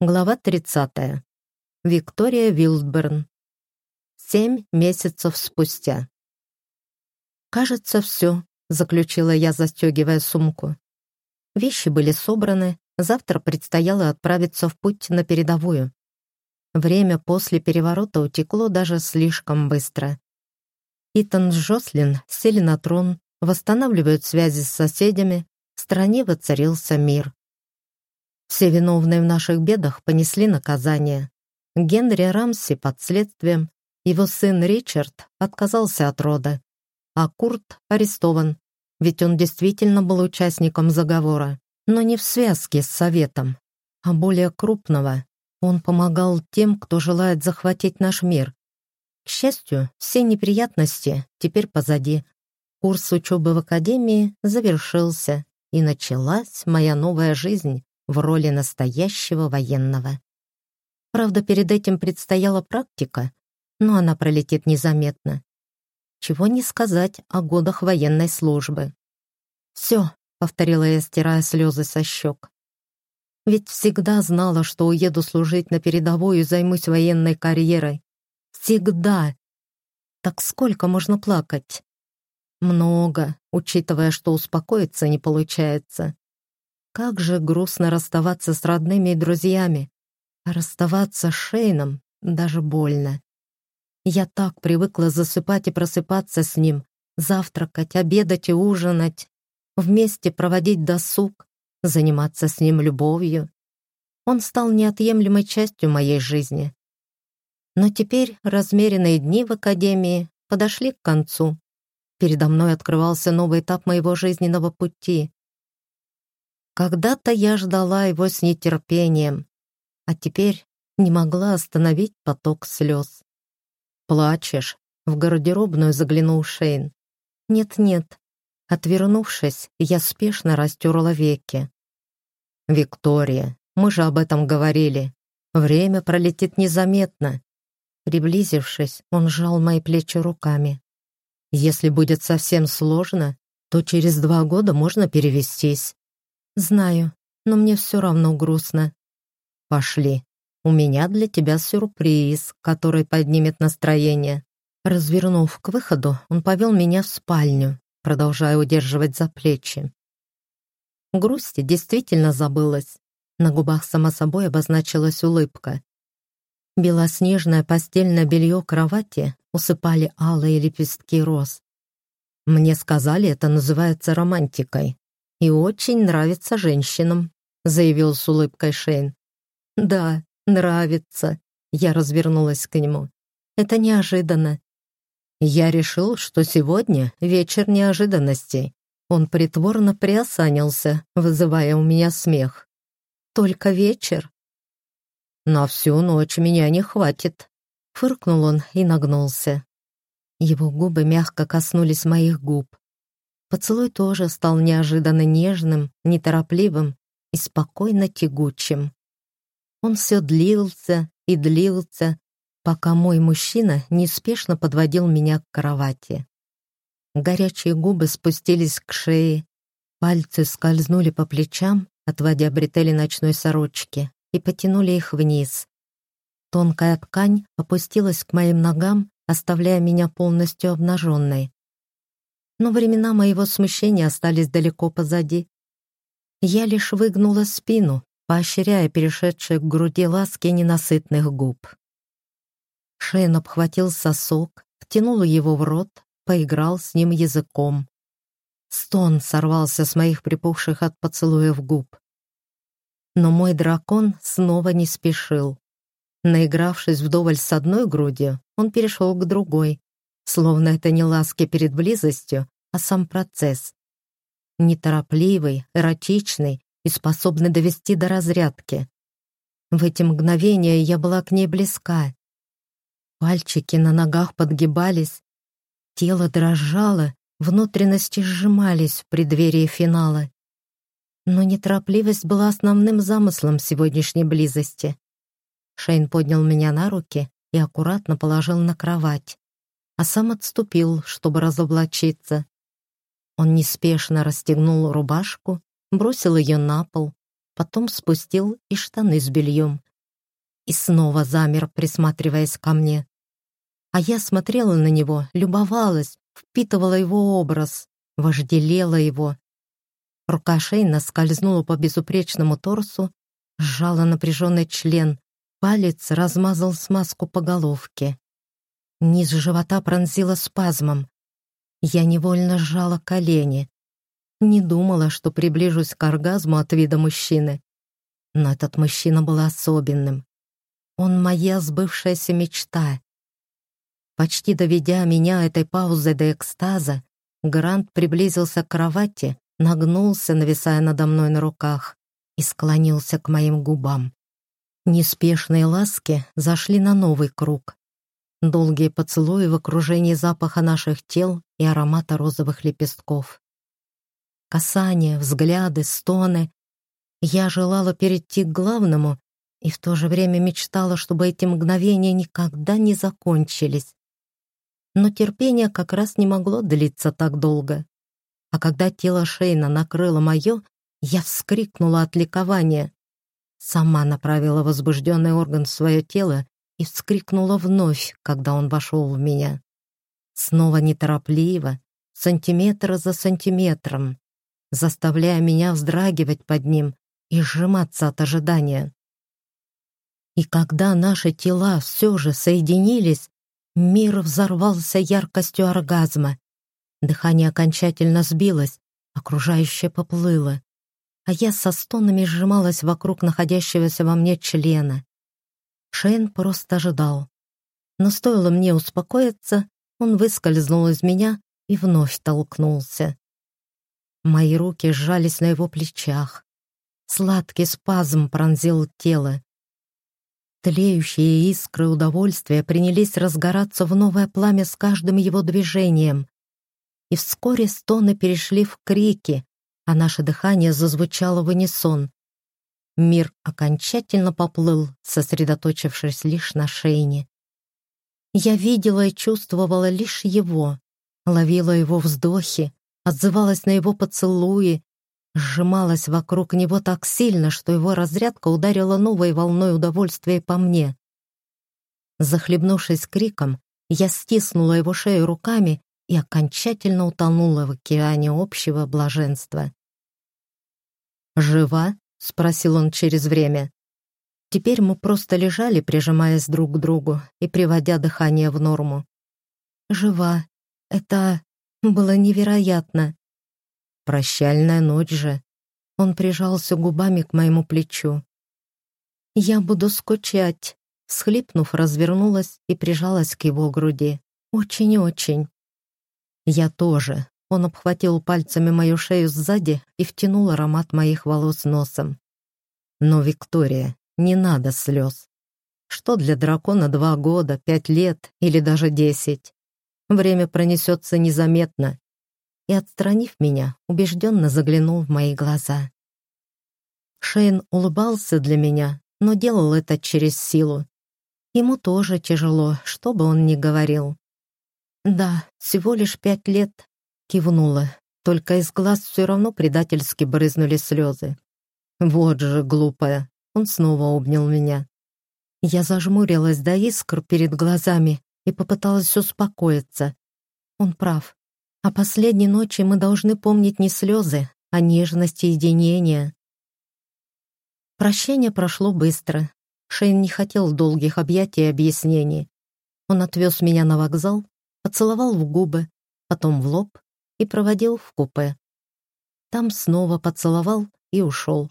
Глава 30. Виктория Вилдберн. Семь месяцев спустя. «Кажется, все», — заключила я, застегивая сумку. Вещи были собраны, завтра предстояло отправиться в путь на передовую. Время после переворота утекло даже слишком быстро. Итан с Жослин сели на трон, восстанавливают связи с соседями, в стране воцарился мир. Все виновные в наших бедах понесли наказание. Генри Рамси под следствием, его сын Ричард отказался от рода, а Курт арестован, ведь он действительно был участником заговора, но не в связке с Советом, а более крупного. Он помогал тем, кто желает захватить наш мир. К счастью, все неприятности теперь позади. Курс учебы в академии завершился, и началась моя новая жизнь в роли настоящего военного. Правда, перед этим предстояла практика, но она пролетит незаметно. Чего не сказать о годах военной службы. «Все», — повторила я, стирая слезы со щек. «Ведь всегда знала, что уеду служить на передовую и займусь военной карьерой. Всегда. Так сколько можно плакать?» «Много, учитывая, что успокоиться не получается. Как же грустно расставаться с родными и друзьями. А расставаться с Шейном даже больно. Я так привыкла засыпать и просыпаться с ним, завтракать, обедать и ужинать, вместе проводить досуг, заниматься с ним любовью. Он стал неотъемлемой частью моей жизни. Но теперь размеренные дни в академии подошли к концу. Передо мной открывался новый этап моего жизненного пути. Когда-то я ждала его с нетерпением, а теперь не могла остановить поток слез. «Плачешь?» — в гардеробную заглянул Шейн. «Нет-нет». Отвернувшись, я спешно растерла веки. «Виктория, мы же об этом говорили. Время пролетит незаметно». Приблизившись, он сжал мои плечи руками. «Если будет совсем сложно, то через два года можно перевестись. «Знаю, но мне все равно грустно». «Пошли. У меня для тебя сюрприз, который поднимет настроение». Развернув к выходу, он повел меня в спальню, продолжая удерживать за плечи. Грусти действительно забылась. На губах само собой обозначилась улыбка. Белоснежное постельное белье кровати усыпали алые лепестки роз. Мне сказали, это называется романтикой и очень нравится женщинам», — заявил с улыбкой Шейн. «Да, нравится», — я развернулась к нему. «Это неожиданно». Я решил, что сегодня вечер неожиданностей. Он притворно приосанился, вызывая у меня смех. «Только вечер?» «На всю ночь меня не хватит», — фыркнул он и нагнулся. Его губы мягко коснулись моих губ. Поцелуй тоже стал неожиданно нежным, неторопливым и спокойно тягучим. Он все длился и длился, пока мой мужчина неспешно подводил меня к кровати. Горячие губы спустились к шее, пальцы скользнули по плечам, отводя бретели ночной сорочки, и потянули их вниз. Тонкая ткань опустилась к моим ногам, оставляя меня полностью обнаженной но времена моего смущения остались далеко позади. Я лишь выгнула спину, поощряя перешедшие к груди ласки ненасытных губ. Шейн обхватил сосок, втянул его в рот, поиграл с ним языком. Стон сорвался с моих припухших от поцелуев губ. Но мой дракон снова не спешил. Наигравшись вдоволь с одной грудью, он перешел к другой, словно это не ласки перед близостью, а сам процесс. Неторопливый, эротичный и способный довести до разрядки. В эти мгновения я была к ней близка. Пальчики на ногах подгибались, тело дрожало, внутренности сжимались в преддверии финала. Но неторопливость была основным замыслом сегодняшней близости. Шейн поднял меня на руки и аккуратно положил на кровать а сам отступил, чтобы разоблачиться. Он неспешно расстегнул рубашку, бросил ее на пол, потом спустил и штаны с бельем, и снова замер, присматриваясь ко мне. А я смотрела на него, любовалась, впитывала его образ, вожделела его. Рука Шейна скользнула по безупречному торсу, сжала напряженный член, палец размазал смазку по головке. Низ живота пронзила спазмом. Я невольно сжала колени. Не думала, что приближусь к оргазму от вида мужчины. Но этот мужчина был особенным. Он моя сбывшаяся мечта. Почти доведя меня этой паузой до экстаза, Грант приблизился к кровати, нагнулся, нависая надо мной на руках, и склонился к моим губам. Неспешные ласки зашли на новый круг. Долгие поцелуи в окружении запаха наших тел и аромата розовых лепестков. Касания, взгляды, стоны. Я желала перейти к главному и в то же время мечтала, чтобы эти мгновения никогда не закончились. Но терпение как раз не могло длиться так долго. А когда тело Шейна накрыло мое, я вскрикнула от ликования. Сама направила возбужденный орган в свое тело и вскрикнула вновь, когда он вошел в меня. Снова неторопливо, сантиметр за сантиметром, заставляя меня вздрагивать под ним и сжиматься от ожидания. И когда наши тела все же соединились, мир взорвался яркостью оргазма. Дыхание окончательно сбилось, окружающее поплыло, а я со стонами сжималась вокруг находящегося во мне члена. Шейн просто ожидал. Но стоило мне успокоиться, он выскользнул из меня и вновь толкнулся. Мои руки сжались на его плечах. Сладкий спазм пронзил тело. Тлеющие искры удовольствия принялись разгораться в новое пламя с каждым его движением. И вскоре стоны перешли в крики, а наше дыхание зазвучало в унисон. Мир окончательно поплыл, сосредоточившись лишь на Шейне. Я видела и чувствовала лишь его, ловила его вздохи, отзывалась на его поцелуи, сжималась вокруг него так сильно, что его разрядка ударила новой волной удовольствия по мне. Захлебнувшись криком, я стиснула его шею руками и окончательно утонула в океане общего блаженства. «Жива?» — спросил он через время. Теперь мы просто лежали, прижимаясь друг к другу и приводя дыхание в норму. «Жива. Это было невероятно. Прощальная ночь же. Он прижался губами к моему плечу. «Я буду скучать», — схлипнув, развернулась и прижалась к его груди. «Очень-очень». «Я тоже». Он обхватил пальцами мою шею сзади и втянул аромат моих волос носом. «Но, Виктория, не надо слез. Что для дракона два года, пять лет или даже десять? Время пронесется незаметно, и, отстранив меня, убежденно заглянул в мои глаза. Шейн улыбался для меня, но делал это через силу. Ему тоже тяжело, что бы он ни говорил. «Да, всего лишь пять лет», — кивнула, только из глаз все равно предательски брызнули слезы. «Вот же глупая!» — он снова обнял меня. Я зажмурилась до искр перед глазами и попыталась успокоиться. Он прав. О последней ночи мы должны помнить не слезы, а нежность и единение. Прощение прошло быстро. Шейн не хотел долгих объятий и объяснений. Он отвез меня на вокзал, поцеловал в губы, потом в лоб и проводил в купе. Там снова поцеловал и ушел.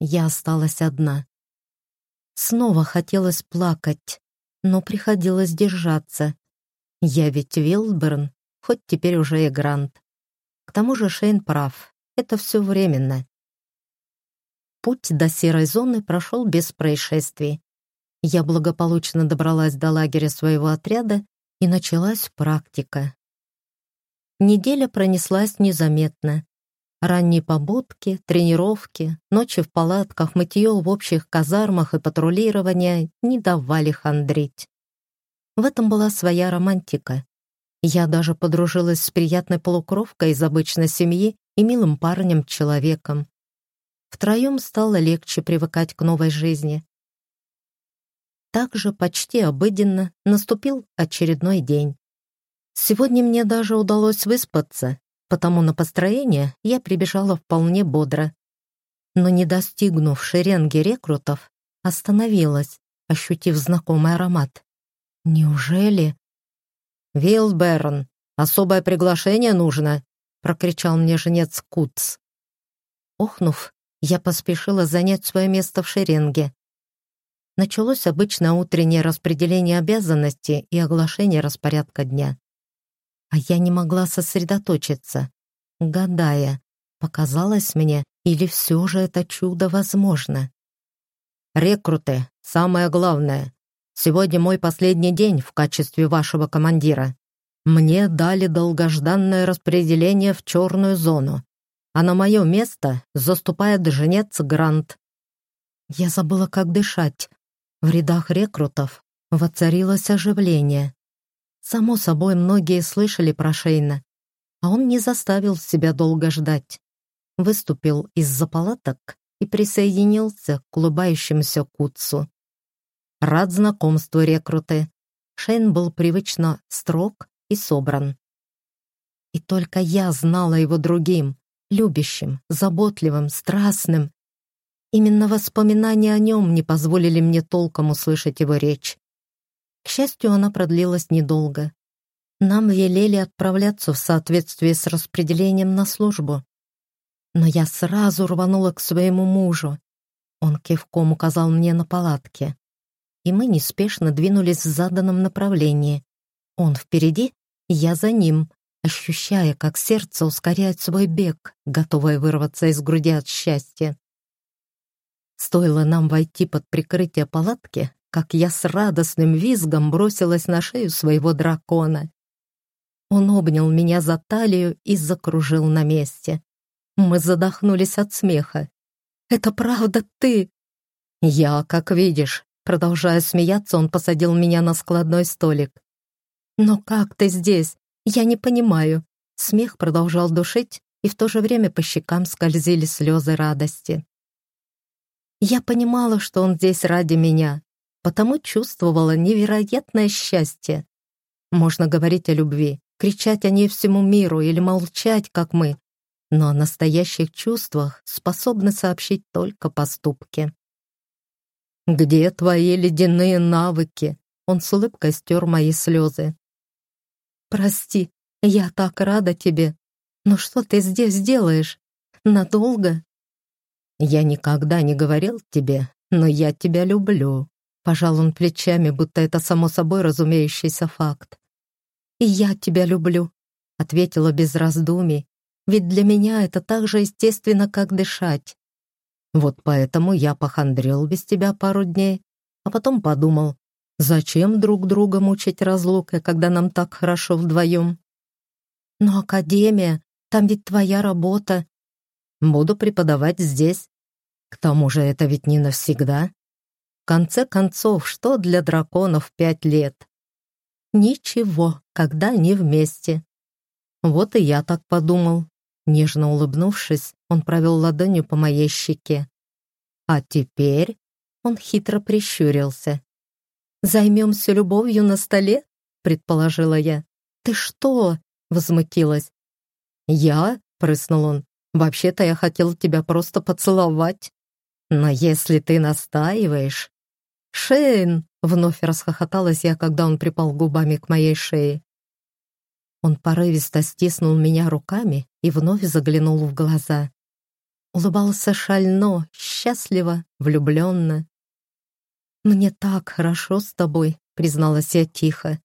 Я осталась одна. Снова хотелось плакать, но приходилось держаться. Я ведь Вилдберн, хоть теперь уже и Грант. К тому же Шейн прав, это все временно. Путь до серой зоны прошел без происшествий. Я благополучно добралась до лагеря своего отряда, и началась практика. Неделя пронеслась незаметно. Ранние побудки, тренировки, ночи в палатках, мытье в общих казармах и патрулирование не давали хандрить. В этом была своя романтика. Я даже подружилась с приятной полукровкой из обычной семьи и милым парнем-человеком. Втроем стало легче привыкать к новой жизни. Также почти обыденно наступил очередной день. Сегодня мне даже удалось выспаться, потому на построение я прибежала вполне бодро. Но не достигнув шеренги рекрутов, остановилась, ощутив знакомый аромат. Неужели? «Вилберн, особое приглашение нужно!» — прокричал мне женец Куц. Охнув, я поспешила занять свое место в шеренге. Началось обычное утреннее распределение обязанностей и оглашение распорядка дня. А я не могла сосредоточиться, гадая, показалось мне, или все же это чудо возможно. «Рекруты, самое главное. Сегодня мой последний день в качестве вашего командира. Мне дали долгожданное распределение в черную зону, а на мое место заступает женец Грант. Я забыла, как дышать. В рядах рекрутов воцарилось оживление. Само собой, многие слышали про Шейна, а он не заставил себя долго ждать. Выступил из-за палаток и присоединился к улыбающемуся Куцу. Рад знакомству, рекруты. Шейн был привычно строг и собран. И только я знала его другим, любящим, заботливым, страстным. Именно воспоминания о нем не позволили мне толком услышать его речь. К счастью, она продлилась недолго. Нам велели отправляться в соответствии с распределением на службу. Но я сразу рванула к своему мужу. Он кивком указал мне на палатке. И мы неспешно двинулись в заданном направлении. Он впереди, я за ним, ощущая, как сердце ускоряет свой бег, готовое вырваться из груди от счастья. Стоило нам войти под прикрытие палатки, как я с радостным визгом бросилась на шею своего дракона. Он обнял меня за талию и закружил на месте. Мы задохнулись от смеха. «Это правда ты?» «Я, как видишь». Продолжая смеяться, он посадил меня на складной столик. «Но как ты здесь? Я не понимаю». Смех продолжал душить, и в то же время по щекам скользили слезы радости. Я понимала, что он здесь ради меня, потому чувствовала невероятное счастье. Можно говорить о любви, кричать о ней всему миру или молчать, как мы, но о настоящих чувствах способны сообщить только поступки. «Где твои ледяные навыки?» Он с улыбкой стер мои слезы. «Прости, я так рада тебе. Но что ты здесь делаешь? Надолго?» «Я никогда не говорил тебе, но я тебя люблю», Пожал он плечами, будто это само собой разумеющийся факт. «И я тебя люблю», — ответила без раздумий, «ведь для меня это так же естественно, как дышать. Вот поэтому я похандрил без тебя пару дней, а потом подумал, зачем друг друга мучить разлукой, когда нам так хорошо вдвоем? Но Академия, там ведь твоя работа. Буду преподавать здесь. К тому же это ведь не навсегда. Конце концов, что для драконов пять лет? Ничего, когда они вместе. Вот и я так подумал. Нежно улыбнувшись, он провел ладонью по моей щеке. А теперь он хитро прищурился. «Займемся любовью на столе?» — предположила я. «Ты что?» — возмутилась. «Я?» — прыснул он. «Вообще-то я хотел тебя просто поцеловать. Но если ты настаиваешь...» «Шейн!» — вновь расхохоталась я, когда он припал губами к моей шее. Он порывисто стиснул меня руками и вновь заглянул в глаза. Улыбался шально, счастливо, влюбленно. «Мне так хорошо с тобой», — призналась я тихо.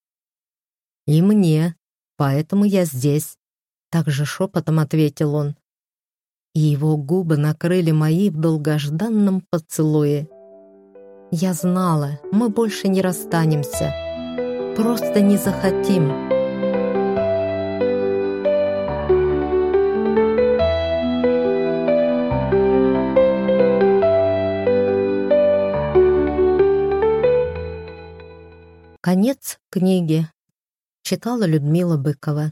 «И мне, поэтому я здесь», — также шепотом ответил он. И его губы накрыли мои в долгожданном поцелуе. Я знала, мы больше не расстанемся. Просто не захотим. Конец книги. Читала Людмила Быкова.